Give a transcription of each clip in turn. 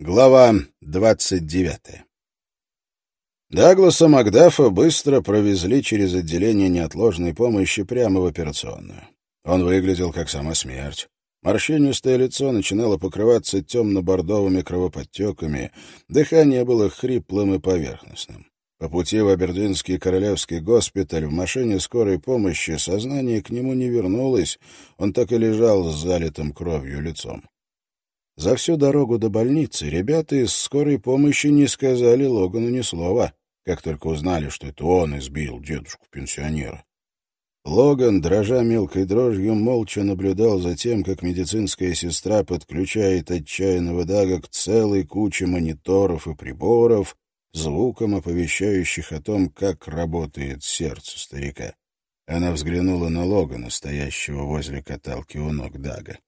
Глава двадцать девятая Дагласа Макдафа быстро провезли через отделение неотложной помощи прямо в операционную. Он выглядел как сама смерть. Морщинистое лицо начинало покрываться темно-бордовыми кровоподтеками, дыхание было хриплым и поверхностным. По пути в Абердинский королевский госпиталь в машине скорой помощи сознание к нему не вернулось, он так и лежал с залитым кровью лицом. За всю дорогу до больницы ребята из скорой помощи не сказали Логану ни слова, как только узнали, что это он избил дедушку-пенсионера. Логан, дрожа мелкой дрожью, молча наблюдал за тем, как медицинская сестра подключает отчаянного Дага к целой куче мониторов и приборов, звуком оповещающих о том, как работает сердце старика. Она взглянула на Логана, стоящего возле каталки у ног Дага.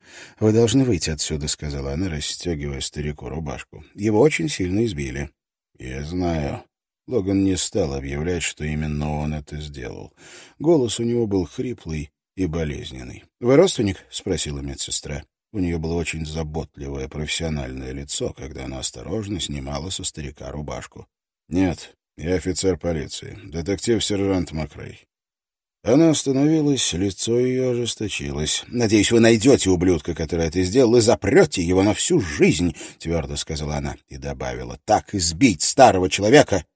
«Вы должны выйти отсюда», — сказала она, расстегивая старику рубашку. «Его очень сильно избили». «Я знаю». Логан не стал объявлять, что именно он это сделал. Голос у него был хриплый и болезненный. «Вы родственник?» — спросила медсестра. У нее было очень заботливое профессиональное лицо, когда она осторожно снимала со старика рубашку. «Нет, я офицер полиции, детектив-сержант Макрей. Она остановилась, лицо ее ожесточилось. «Надеюсь, вы найдете ублюдка, который это сделал, и запрете его на всю жизнь», — твердо сказала она и добавила. «Так избить старого человека!»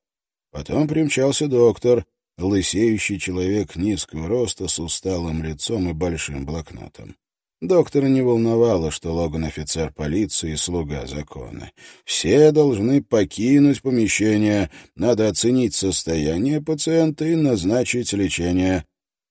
Потом примчался доктор, лысеющий человек низкого роста с усталым лицом и большим блокнотом. Доктора не волновало, что Логан офицер полиции и слуга закона. Все должны покинуть помещение, надо оценить состояние пациента и назначить лечение.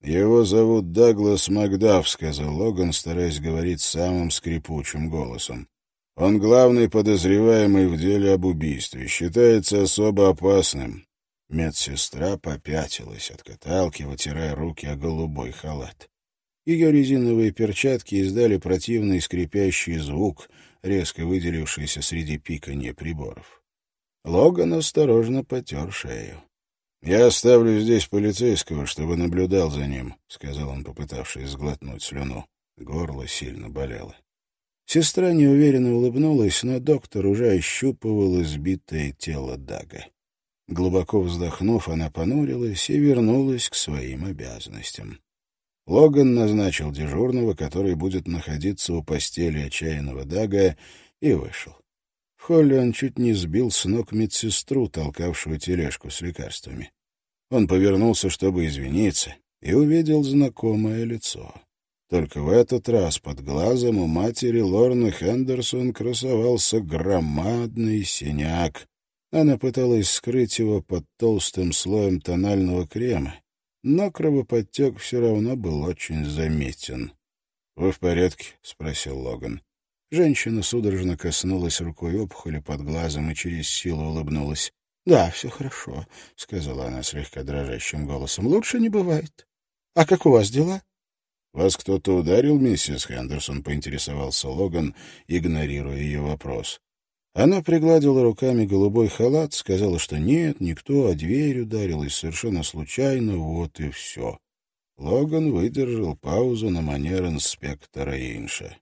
«Его зовут Даглас Макдаф», — сказал Логан, стараясь говорить самым скрипучим голосом. «Он главный подозреваемый в деле об убийстве, считается особо опасным». Медсестра попятилась от каталки, вытирая руки о голубой халат. Ее резиновые перчатки издали противный скрипящий звук, резко выделившийся среди пиканья приборов. Логан осторожно потер шею. «Я оставлю здесь полицейского, чтобы наблюдал за ним», — сказал он, попытавшись сглотнуть слюну. Горло сильно болело. Сестра неуверенно улыбнулась, но доктор уже ощупывал избитое тело Дага. Глубоко вздохнув, она понурилась и вернулась к своим обязанностям. Логан назначил дежурного, который будет находиться у постели отчаянного Дага, и вышел. Он чуть не сбил с ног медсестру, толкавшую тележку с лекарствами. Он повернулся, чтобы извиниться, и увидел знакомое лицо. Только в этот раз под глазом у матери Лорны Хендерсон красовался громадный синяк. Она пыталась скрыть его под толстым слоем тонального крема, но кровоподтек все равно был очень заметен. — Вы в порядке? — спросил Логан. Женщина судорожно коснулась рукой опухоли под глазом и через силу улыбнулась. — Да, все хорошо, — сказала она слегка дрожащим голосом. — Лучше не бывает. — А как у вас дела? — Вас кто-то ударил, миссис Хендерсон? — поинтересовался Логан, игнорируя ее вопрос. Она пригладила руками голубой халат, сказала, что нет, никто, а дверь ударилась совершенно случайно, вот и все. Логан выдержал паузу на манер инспектора Инша.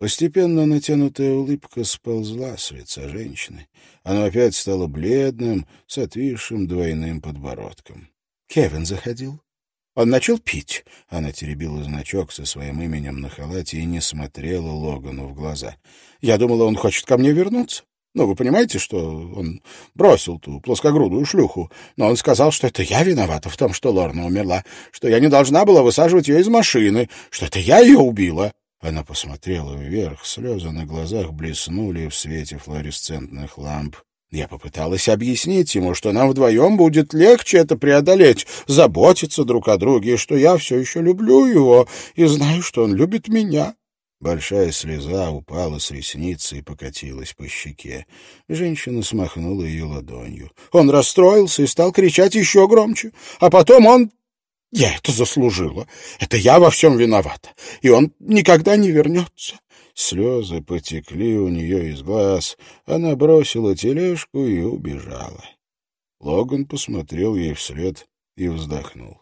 Постепенно натянутая улыбка сползла с лица женщины. Оно опять стало бледным, с отвисшим двойным подбородком. Кевин заходил. Он начал пить. Она теребила значок со своим именем на халате и не смотрела Логану в глаза. Я думала, он хочет ко мне вернуться. Ну, вы понимаете, что он бросил ту плоскогрудую шлюху, но он сказал, что это я виновата в том, что Лорна умерла, что я не должна была высаживать ее из машины, что это я ее убила. Она посмотрела вверх, слезы на глазах блеснули в свете флуоресцентных ламп. Я попыталась объяснить ему, что нам вдвоем будет легче это преодолеть, заботиться друг о друге, что я все еще люблю его и знаю, что он любит меня. Большая слеза упала с ресницы и покатилась по щеке. Женщина смахнула ее ладонью. Он расстроился и стал кричать еще громче. А потом он я это заслужила. Это я во всем виновата. И он никогда не вернется. Слезы потекли у нее из глаз. Она бросила тележку и убежала. Логан посмотрел ей вслед и вздохнул.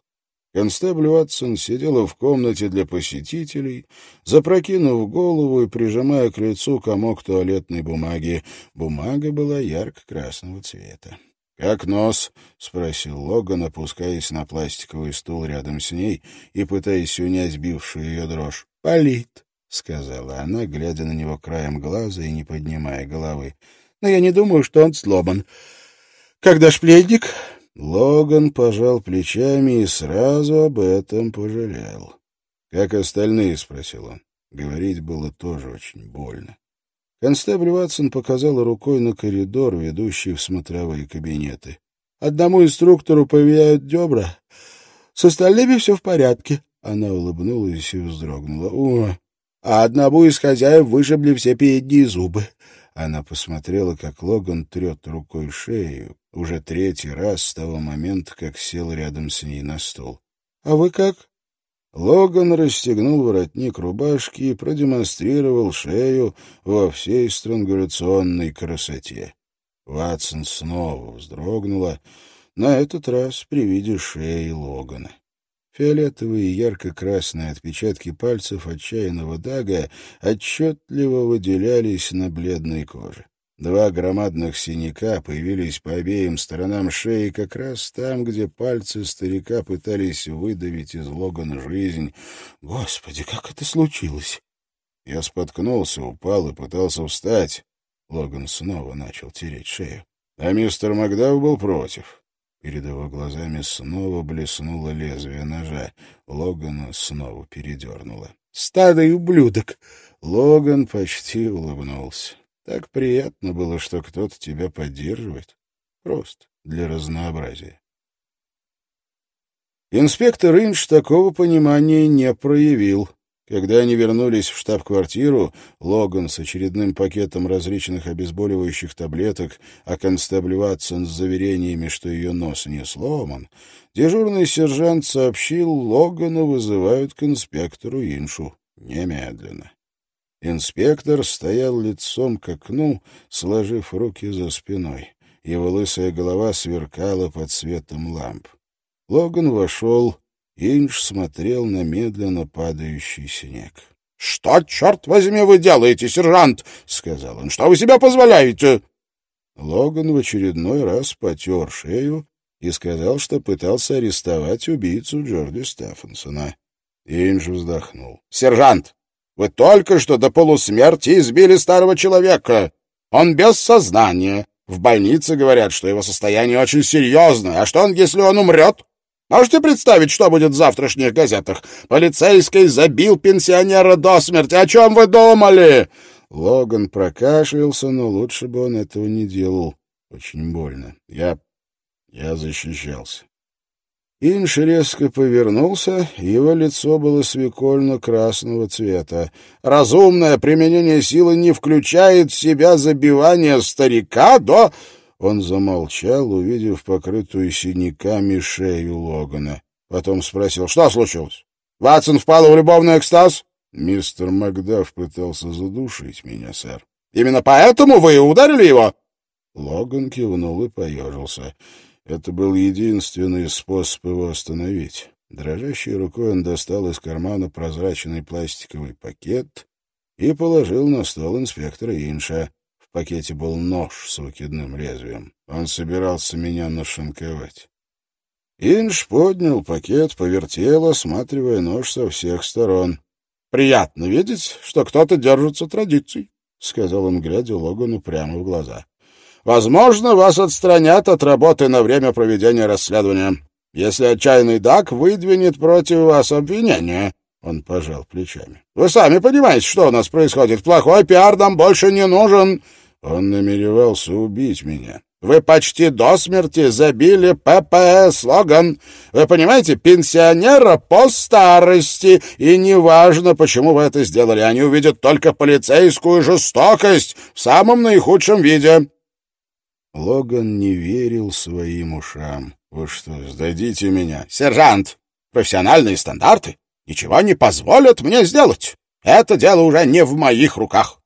Констебль Ватсон сидела в комнате для посетителей, запрокинув голову и прижимая к лицу комок туалетной бумаги. Бумага была ярко-красного цвета. «Как нос?» — спросил Логан, опускаясь на пластиковый стул рядом с ней и пытаясь унять бившую ее дрожь. «Болит», — сказала она, глядя на него краем глаза и не поднимая головы. «Но я не думаю, что он сломан. Когда шпледник?» Логан пожал плечами и сразу об этом пожалел. «Как остальные?» — спросил он. Говорить было тоже очень больно. Констебль Ватсон показал рукой на коридор, ведущий в смотровые кабинеты. «Одному инструктору повияют дебра. С остальными все в порядке». Она улыбнулась и вздрогнула. «О, а одному из хозяев вышибли все передние зубы». Она посмотрела, как Логан трет рукой шею, уже третий раз с того момента, как сел рядом с ней на стол. — А вы как? Логан расстегнул воротник рубашки и продемонстрировал шею во всей странгуляционной красоте. Ватсон снова вздрогнула, на этот раз при виде шеи Логана. Фиолетовые ярко-красные отпечатки пальцев отчаянного Дага отчетливо выделялись на бледной коже. Два громадных синяка появились по обеим сторонам шеи, как раз там, где пальцы старика пытались выдавить из Логана жизнь. Господи, как это случилось? Я споткнулся, упал и пытался встать. Логан снова начал тереть шею. А мистер Макдав был против. Перед его глазами снова блеснуло лезвие ножа. Логана снова передернуло. «Стадый ублюдок!» Логан почти улыбнулся. Так приятно было, что кто-то тебя поддерживает. Просто для разнообразия. Инспектор Инш такого понимания не проявил. Когда они вернулись в штаб-квартиру, Логан с очередным пакетом различных обезболивающих таблеток, а констебль Ватсон с заверениями, что ее нос не сломан, дежурный сержант сообщил, Логана вызывают к инспектору Иншу немедленно. Инспектор стоял лицом к окну, сложив руки за спиной. Его лысая голова сверкала под светом ламп. Логан вошел. Инж смотрел на медленно падающий снег. — Что, черт возьми, вы делаете, сержант? — сказал он. — Что вы себе позволяете? Логан в очередной раз потер шею и сказал, что пытался арестовать убийцу Джорди Стефансона. Инж вздохнул. — Сержант, вы только что до полусмерти избили старого человека. Он без сознания. В больнице говорят, что его состояние очень серьезное. А что он, если он умрет? Можете представить, что будет в завтрашних газетах? Полицейский забил пенсионера до смерти. О чем вы думали?» Логан прокашлялся, но лучше бы он этого не делал. Очень больно. Я... я защищался. Инш резко повернулся, его лицо было свекольно-красного цвета. «Разумное применение силы не включает в себя забивание старика до...» Он замолчал, увидев покрытую синяками шею Логана. Потом спросил, что случилось? «Ватсон впал в любовный экстаз?» «Мистер Макдаф пытался задушить меня, сэр». «Именно поэтому вы ударили его?» Логан кивнул и поежился. Это был единственный способ его остановить. Дрожащей рукой он достал из кармана прозрачный пластиковый пакет и положил на стол инспектора Инша. В пакете был нож с выкидным лезвием. Он собирался меня нашинковать. Инш поднял пакет, повертел, осматривая нож со всех сторон. — Приятно видеть, что кто-то держится традиций, — сказал он, глядя Логану прямо в глаза. Возможно, вас отстранят от работы на время проведения расследования. Если отчаянный Дак выдвинет против вас обвинение, он пожал плечами. Вы сами понимаете, что у нас происходит. Плохой пиар нам больше не нужен. Он намеревался убить меня. Вы почти до смерти забили ППС, слоган. Вы понимаете, пенсионера по старости. И неважно, почему вы это сделали, они увидят только полицейскую жестокость в самом наихудшем виде. Логан не верил своим ушам. «Вы что, сдадите меня?» «Сержант, профессиональные стандарты ничего не позволят мне сделать. Это дело уже не в моих руках».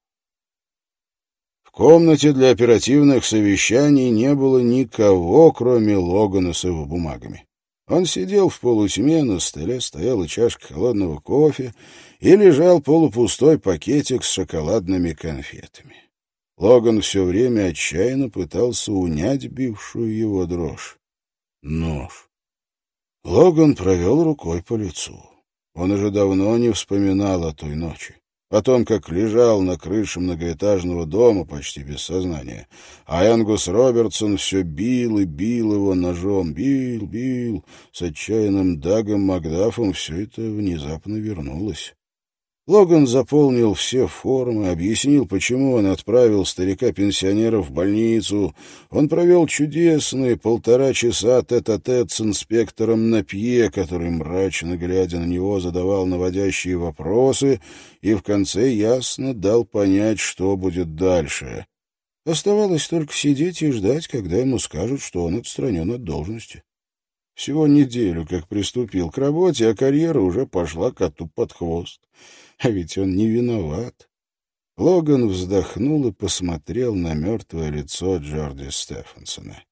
В комнате для оперативных совещаний не было никого, кроме Логана с его бумагами. Он сидел в полутьме, на столе стояла чашка холодного кофе и лежал полупустой пакетик с шоколадными конфетами. Логан все время отчаянно пытался унять бившую его дрожь. Нож. Логан провел рукой по лицу. Он уже давно не вспоминал о той ночи о том, как лежал на крыше многоэтажного дома почти без сознания. А Энгус Робертсон все бил и бил его ножом. Бил, бил. С отчаянным Дагом Макдафом все это внезапно вернулось. Логан заполнил все формы, объяснил, почему он отправил старика-пенсионера в больницу. Он провел чудесные полтора часа тет-а-тет -тет с инспектором Напье, который, мрачно глядя на него, задавал наводящие вопросы и в конце ясно дал понять, что будет дальше. Оставалось только сидеть и ждать, когда ему скажут, что он отстранен от должности. Всего неделю, как приступил к работе, а карьера уже пошла коту под хвост. А ведь он не виноват. Логан вздохнул и посмотрел на мертвое лицо Джорди Стефансона.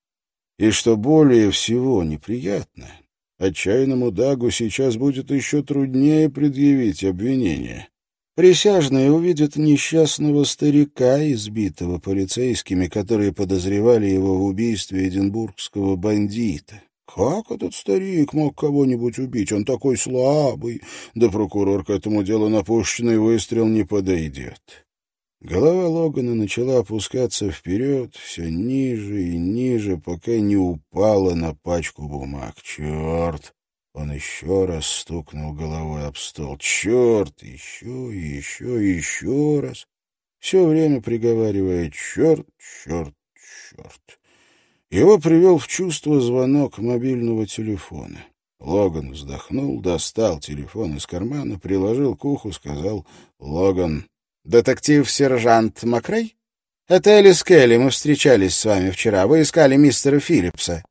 И что более всего неприятно, отчаянному Дагу сейчас будет еще труднее предъявить обвинение. Присяжные увидят несчастного старика, избитого полицейскими, которые подозревали его в убийстве эдинбургского бандита. Как этот старик мог кого-нибудь убить? Он такой слабый. Да прокурор к этому делу на пушечный выстрел не подойдет. Голова Логана начала опускаться вперед, все ниже и ниже, пока не упала на пачку бумаг. Черт! Он еще раз стукнул головой об стол. Черт! Еще, еще, еще раз. Все время приговаривая «черт, черт, черт». Его привел в чувство звонок мобильного телефона. Логан вздохнул, достал телефон из кармана, приложил к уху, сказал «Логан». «Детектив-сержант Макрей? Это Элис Келли, мы встречались с вами вчера. Вы искали мистера Филлипса».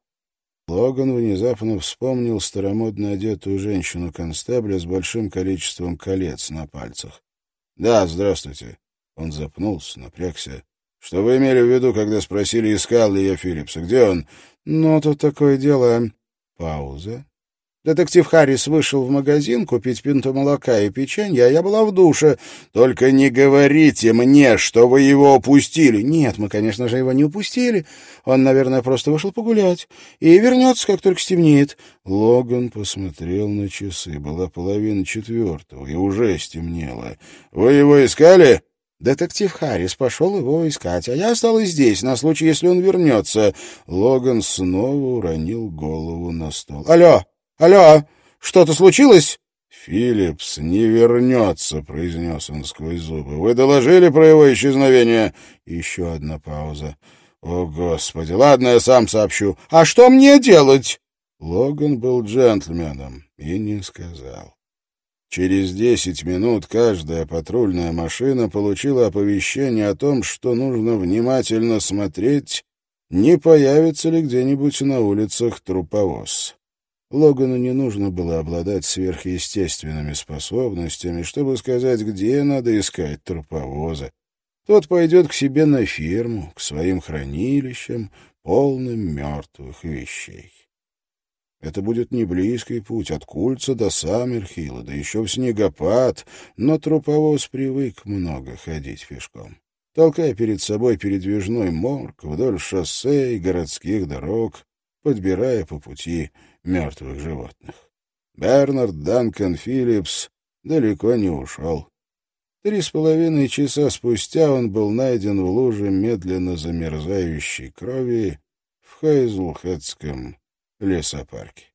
Логан внезапно вспомнил старомодно одетую женщину-констебля с большим количеством колец на пальцах. «Да, здравствуйте». Он запнулся, напрягся. Что вы имели в виду, когда спросили, искал ли я Филлипса? Где он? Ну, тут такое дело... Пауза. Детектив Харрис вышел в магазин купить пинту молока и печенье, а я была в душе. Только не говорите мне, что вы его упустили. Нет, мы, конечно же, его не упустили. Он, наверное, просто вышел погулять. И вернется, как только стемнеет. Логан посмотрел на часы. Была половина четвертого, и уже стемнело. Вы его искали? Детектив Харрис пошел его искать, а я осталась здесь, на случай, если он вернется. Логан снова уронил голову на стол. «Алло! Алло! Что-то случилось?» «Филлипс не вернется», — произнес он сквозь зубы. «Вы доложили про его исчезновение?» Еще одна пауза. «О, Господи! Ладно, я сам сообщу. А что мне делать?» Логан был джентльменом и не сказал. Через десять минут каждая патрульная машина получила оповещение о том, что нужно внимательно смотреть, не появится ли где-нибудь на улицах труповоз. Логану не нужно было обладать сверхъестественными способностями, чтобы сказать, где надо искать труповоза. Тот пойдет к себе на ферму, к своим хранилищам, полным мертвых вещей. Это будет не близкий путь от Кульца до Саммерхилла, да еще в снегопад, но труповоз привык много ходить пешком. Толкая перед собой передвижной морг вдоль шоссе и городских дорог, подбирая по пути мертвых животных. Бернард Данкан Филлипс далеко не ушел. Три с половиной часа спустя он был найден в луже медленно замерзающей крови в Хейзлхедском лесопарке.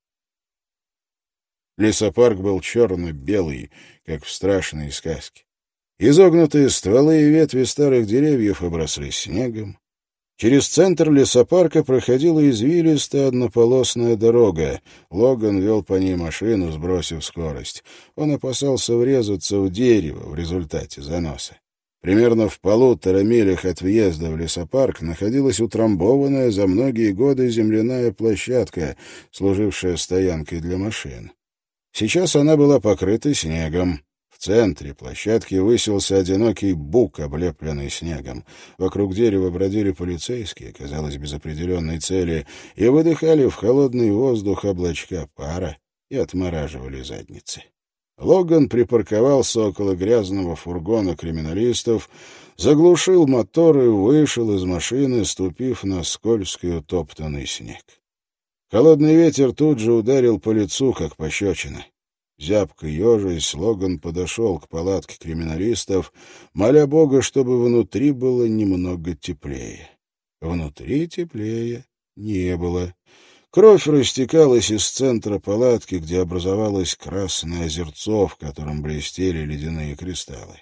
Лесопарк был черно-белый, как в страшной сказке. Изогнутые стволы и ветви старых деревьев обросли снегом. Через центр лесопарка проходила извилистая однополосная дорога. Логан вел по ней машину, сбросив скорость. Он опасался врезаться в дерево в результате заноса. Примерно в полутора милях от въезда в лесопарк находилась утрамбованная за многие годы земляная площадка, служившая стоянкой для машин. Сейчас она была покрыта снегом. В центре площадки высился одинокий бук, облепленный снегом. Вокруг дерева бродили полицейские, казалось, без определенной цели, и выдыхали в холодный воздух облачка пара и отмораживали задницы. Логан припарковался около грязного фургона криминалистов, заглушил мотор и вышел из машины, ступив на скользкий утоптанный снег. Холодный ветер тут же ударил по лицу, как пощечина. Зябко ежась, Логан подошел к палатке криминалистов, моля Бога, чтобы внутри было немного теплее. Внутри теплее не было. Кровь растекалась из центра палатки, где образовалось красное озерцо, в котором блестели ледяные кристаллы.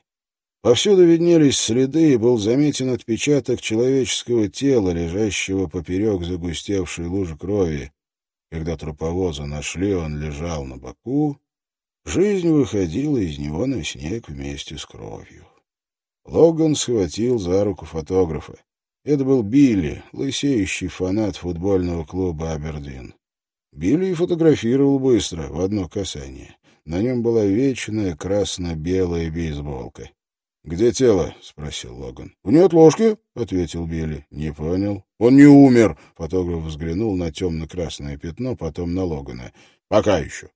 Повсюду виднелись следы, и был заметен отпечаток человеческого тела, лежащего поперек загустевшей лужи крови. Когда труповоза нашли, он лежал на боку. Жизнь выходила из него на снег вместе с кровью. Логан схватил за руку фотографа. Это был Билли, лысеющий фанат футбольного клуба «Абердин». Билли и фотографировал быстро, в одно касание. На нем была вечная красно-белая бейсболка. «Где тело?» — спросил Логан. «В неотложке», — ответил Билли. «Не понял». «Он не умер», — фотограф взглянул на темно-красное пятно, потом на Логана. «Пока еще».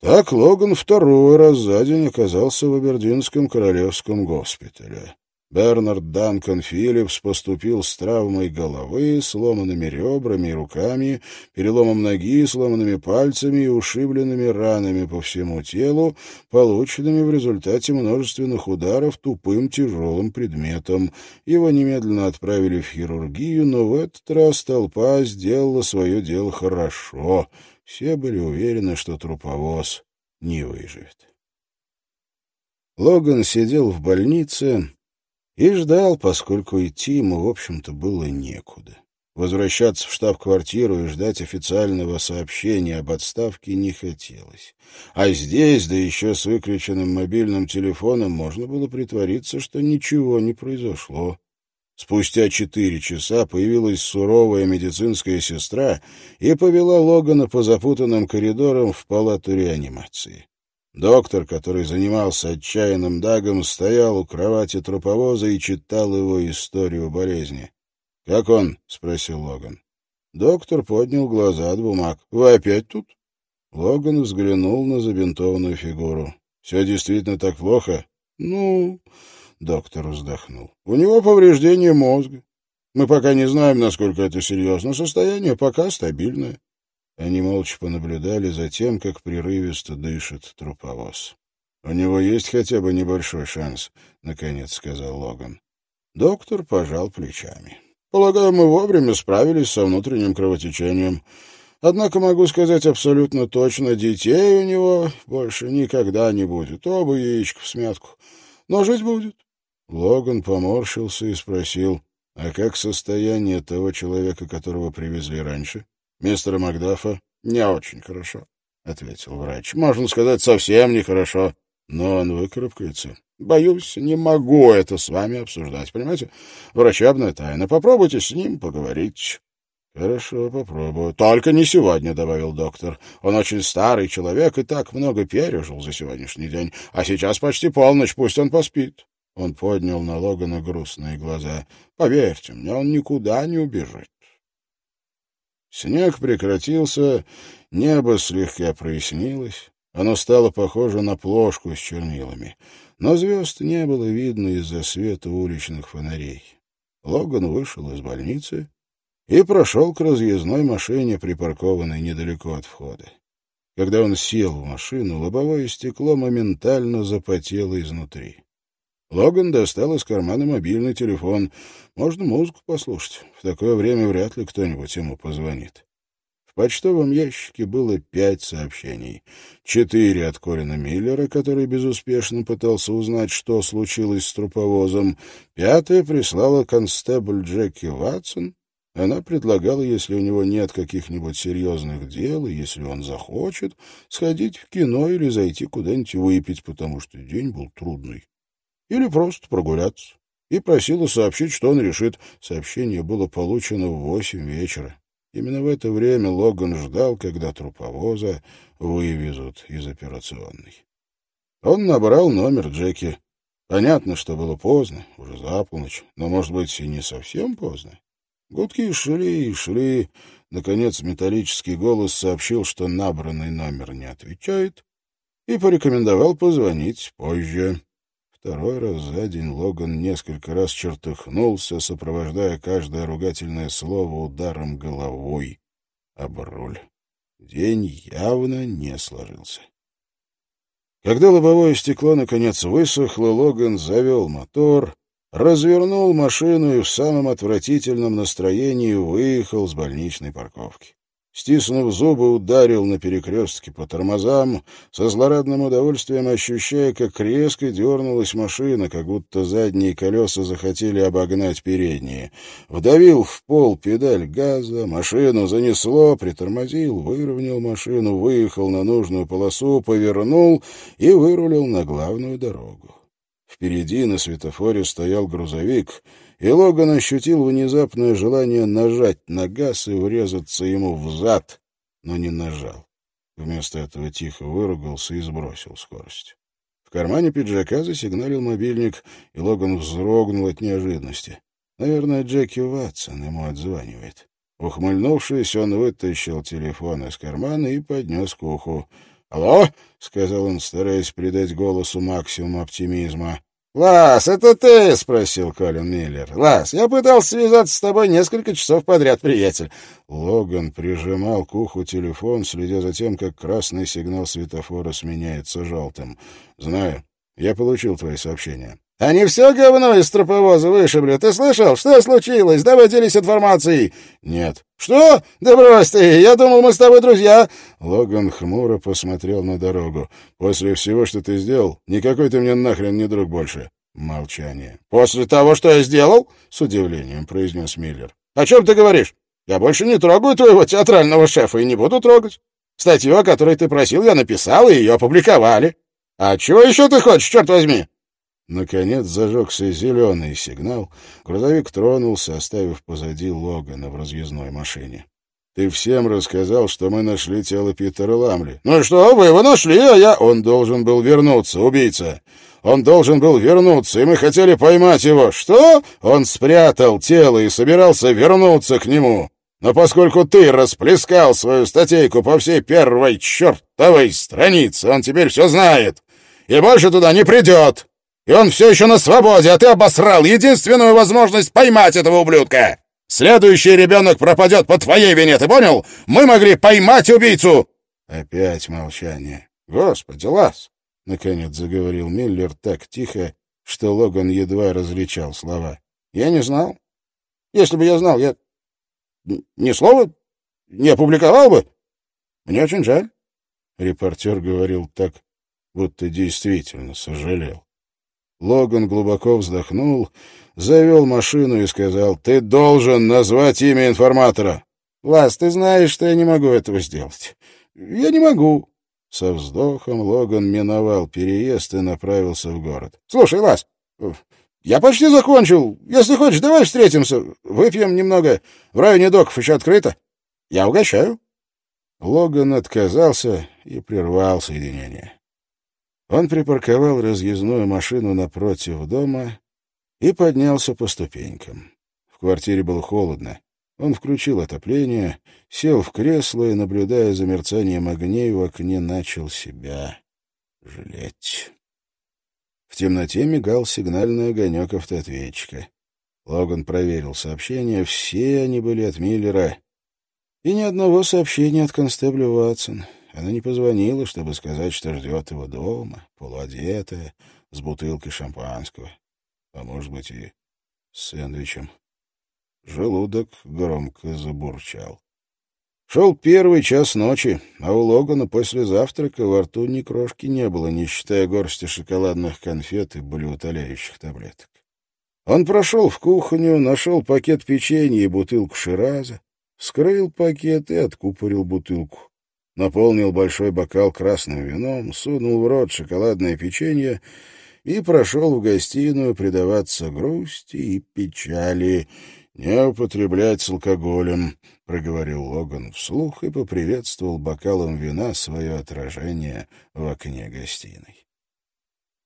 Так Логан второй раз за день оказался в Абердинском королевском госпитале. Бернард Данкан Филлипс поступил с травмой головы, сломанными ребрами и руками, переломом ноги, сломанными пальцами и ушибленными ранами по всему телу, полученными в результате множественных ударов тупым тяжелым предметом. Его немедленно отправили в хирургию, но в этот раз толпа сделала свое дело хорошо. Все были уверены, что труповоз не выживет. Логан сидел в больнице, и ждал, поскольку идти ему, в общем-то, было некуда. Возвращаться в штаб-квартиру и ждать официального сообщения об отставке не хотелось. А здесь, да еще с выключенным мобильным телефоном, можно было притвориться, что ничего не произошло. Спустя четыре часа появилась суровая медицинская сестра и повела Логана по запутанным коридорам в палату реанимации. Доктор, который занимался отчаянным Дагом, стоял у кровати труповоза и читал его историю болезни. «Как он?» — спросил Логан. Доктор поднял глаза от бумаг. «Вы опять тут?» Логан взглянул на забинтованную фигуру. «Все действительно так плохо?» «Ну...» — доктор вздохнул. «У него повреждение мозга. Мы пока не знаем, насколько это серьезно. Состояние пока стабильное. Они молча понаблюдали за тем, как прерывисто дышит труповоз. «У него есть хотя бы небольшой шанс», — наконец сказал Логан. Доктор пожал плечами. «Полагаю, мы вовремя справились со внутренним кровотечением. Однако могу сказать абсолютно точно, детей у него больше никогда не будет. Оба яичко в смятку. Но жить будет». Логан поморщился и спросил, «А как состояние того человека, которого привезли раньше?» Мистера Макдафа не очень хорошо, — ответил врач. — Можно сказать, совсем нехорошо. Но он выкарабкается. Боюсь, не могу это с вами обсуждать, понимаете? Врачебная тайна. Попробуйте с ним поговорить. — Хорошо, попробую. — Только не сегодня, — добавил доктор. Он очень старый человек и так много пережил за сегодняшний день. А сейчас почти полночь, пусть он поспит. Он поднял на Логана грустные глаза. — Поверьте мне, он никуда не убежит. Снег прекратился, небо слегка прояснилось. Оно стало похоже на плошку с чернилами. Но звезд не было видно из-за света уличных фонарей. Логан вышел из больницы и прошел к разъездной машине, припаркованной недалеко от входа. Когда он сел в машину, лобовое стекло моментально запотело изнутри. Логан достал из кармана мобильный телефон. Можно музыку послушать. В такое время вряд ли кто-нибудь ему позвонит. В почтовом ящике было пять сообщений. Четыре от Корина Миллера, который безуспешно пытался узнать, что случилось с труповозом. Пятое прислала констебль Джеки Ватсон. Она предлагала, если у него нет каких-нибудь серьезных дел, и если он захочет, сходить в кино или зайти куда-нибудь выпить, потому что день был трудный или просто прогуляться. И просила сообщить, что он решит. Сообщение было получено в восемь вечера. Именно в это время Логан ждал, когда труповоза вывезут из операционной. Он набрал номер Джеки. Понятно, что было поздно, уже за полночь, но, может быть, и не совсем поздно. Гудки шли и шли. Наконец металлический голос сообщил, что набранный номер не отвечает, и порекомендовал позвонить позже. Второй раз за день Логан несколько раз чертыхнулся, сопровождая каждое ругательное слово ударом головой об руль. День явно не сложился. Когда лобовое стекло наконец высохло, Логан завел мотор, развернул машину и в самом отвратительном настроении выехал с больничной парковки. Стиснув зубы, ударил на перекрестке по тормозам, со злорадным удовольствием ощущая, как резко дернулась машина, как будто задние колеса захотели обогнать передние. Вдавил в пол педаль газа, машину занесло, притормозил, выровнял машину, выехал на нужную полосу, повернул и вырулил на главную дорогу. Впереди на светофоре стоял грузовик — и Логан ощутил внезапное желание нажать на газ и врезаться ему в зад, но не нажал. Вместо этого тихо выругался и сбросил скорость. В кармане пиджака засигналил мобильник, и Логан вздрогнул от неожиданности. Наверное, Джеки Ватсон ему отзванивает. Ухмыльнувшись, он вытащил телефон из кармана и поднес к уху. «Алло?» — сказал он, стараясь придать голосу максимум оптимизма. «Лас, это ты?» — спросил Колин Миллер. «Лас, я пытался связаться с тобой несколько часов подряд, приятель». Логан прижимал к уху телефон, следя за тем, как красный сигнал светофора сменяется желтым. «Знаю. Я получил твои сообщения». «Они все говно из троповоза вышибли. Ты слышал? Что случилось? Давай делись информацией». «Нет». «Что? Да брось ты! Я думал, мы с тобой друзья!» Логан хмуро посмотрел на дорогу. «После всего, что ты сделал, никакой ты мне нахрен не друг больше». Молчание. «После того, что я сделал?» — с удивлением произнес Миллер. «О чем ты говоришь? Я больше не трогаю твоего театрального шефа и не буду трогать. Статью, о которой ты просил, я написал, и ее опубликовали. А чего еще ты хочешь, черт возьми?» Наконец зажегся зеленый сигнал. Грузовик тронулся, оставив позади Логана в разъездной машине. «Ты всем рассказал, что мы нашли тело Питера Ламли». «Ну и что, вы его нашли, а я...» «Он должен был вернуться, убийца. Он должен был вернуться, и мы хотели поймать его. Что? Он спрятал тело и собирался вернуться к нему. Но поскольку ты расплескал свою статейку по всей первой чертовой странице, он теперь все знает и больше туда не придет». И он все еще на свободе, а ты обосрал единственную возможность поймать этого ублюдка. Следующий ребенок пропадет по твоей вине, ты понял? Мы могли поймать убийцу!» Опять молчание. «Господи, Лас!» — наконец заговорил Миллер так тихо, что Логан едва различал слова. «Я не знал. Если бы я знал, я ни слова не опубликовал бы. Мне очень жаль». Репортер говорил так, будто действительно сожалел. Логан глубоко вздохнул, завел машину и сказал, «Ты должен назвать имя информатора». «Лас, ты знаешь, что я не могу этого сделать. Я не могу». Со вздохом Логан миновал переезд и направился в город. «Слушай, Лас, я почти закончил. Если хочешь, давай встретимся. Выпьем немного. В районе доков еще открыто. Я угощаю». Логан отказался и прервал соединение. Он припарковал разъездную машину напротив дома и поднялся по ступенькам. В квартире было холодно. Он включил отопление, сел в кресло и, наблюдая за мерцанием огней в окне, начал себя жалеть. В темноте мигал сигнальный огонек автоответчика. Логан проверил сообщения, все они были от Миллера. И ни одного сообщения от констебля Ватсон. Она не позвонила, чтобы сказать, что ждет его дома, полуодетая, с бутылкой шампанского, а может быть и с сэндвичем. Желудок громко забурчал. Шел первый час ночи, а у Логана после завтрака во рту ни крошки не было, не считая горсти шоколадных конфет и болеутоляющих таблеток. Он прошел в кухню, нашел пакет печенья и бутылку шираза, вскрыл пакет и откупорил бутылку наполнил большой бокал красным вином, сунул в рот шоколадное печенье и прошел в гостиную предаваться грусти и печали. «Не употреблять с алкоголем», — проговорил Логан вслух и поприветствовал бокалом вина свое отражение в окне гостиной.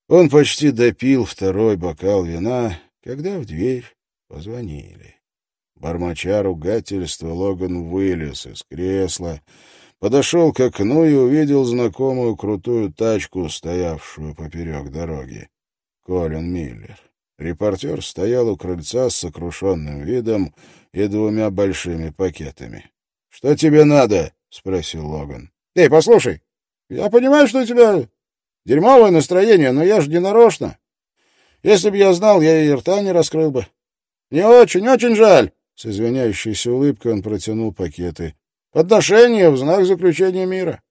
Он почти допил второй бокал вина, когда в дверь позвонили. Бормоча ругательства, Логан вылез из кресла, подошел к окну и увидел знакомую крутую тачку, стоявшую поперек дороги. Колин Миллер. Репортер стоял у крыльца с сокрушенным видом и двумя большими пакетами. — Что тебе надо? — спросил Логан. — Эй, послушай, я понимаю, что у тебя дерьмовое настроение, но я же не нарочно. Если бы я знал, я и рта не раскрыл бы. Мне очень-очень жаль. С извиняющейся улыбкой он протянул пакеты. Подношение в знак заключения мира.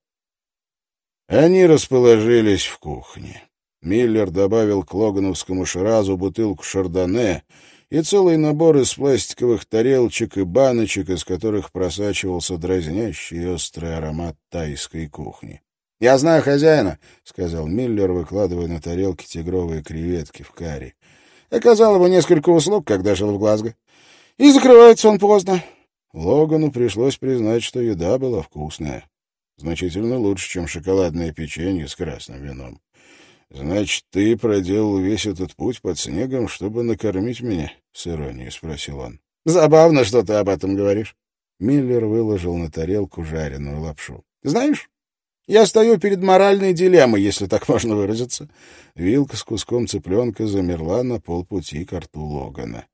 Они расположились в кухне. Миллер добавил к логановскому шразу бутылку шардоне и целый набор из пластиковых тарелочек и баночек, из которых просачивался дразнящий острый аромат тайской кухни. — Я знаю хозяина, — сказал Миллер, выкладывая на тарелке тигровые креветки в карри. — Оказал ему несколько услуг, когда жил в Глазго. И закрывается он поздно. Логану пришлось признать, что еда была вкусная. Значительно лучше, чем шоколадное печенье с красным вином. «Значит, ты проделал весь этот путь под снегом, чтобы накормить меня?» — с иронией спросил он. «Забавно, что ты об этом говоришь». Миллер выложил на тарелку жареную лапшу. «Знаешь, я стою перед моральной дилеммой, если так можно выразиться». Вилка с куском цыпленка замерла на полпути к рту Логана.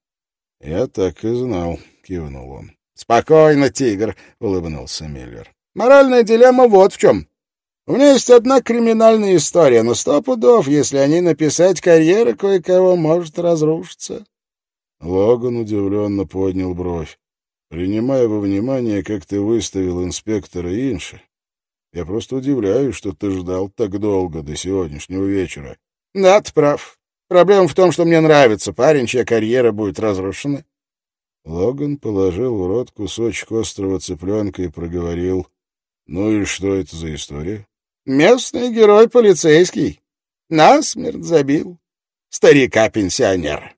«Я так и знал», — кивнул он. «Спокойно, тигр», — улыбнулся Миллер. «Моральная дилемма вот в чем. У меня есть одна криминальная история, но сто пудов, если о ней написать, карьера кое-кого может разрушиться. Логан удивленно поднял бровь. Принимая во внимание, как ты выставил инспектора Инши, я просто удивляюсь, что ты ждал так долго, до сегодняшнего вечера. Да, ты прав. Проблема в том, что мне нравится парень, чья карьера будет разрушена. Логан положил в рот кусочек острого цыпленка и проговорил. — Ну и что это за история? Местный герой полицейский. Насмерть забил. Старика-пенсионера.